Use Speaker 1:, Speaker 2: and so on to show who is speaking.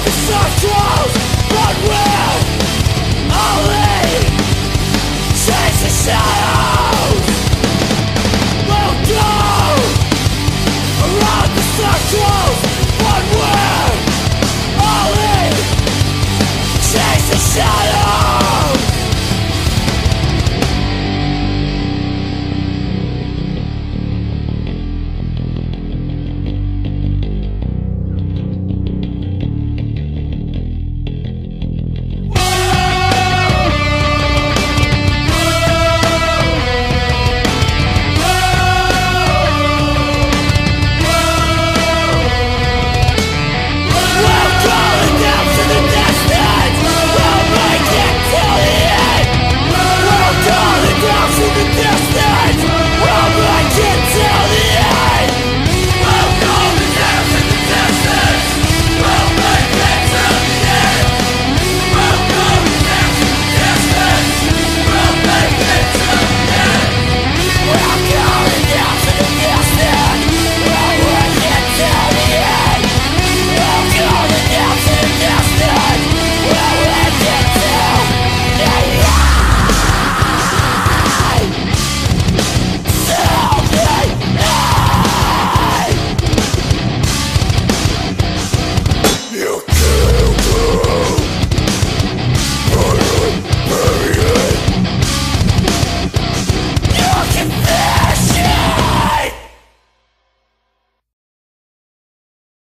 Speaker 1: Along the soft walls But will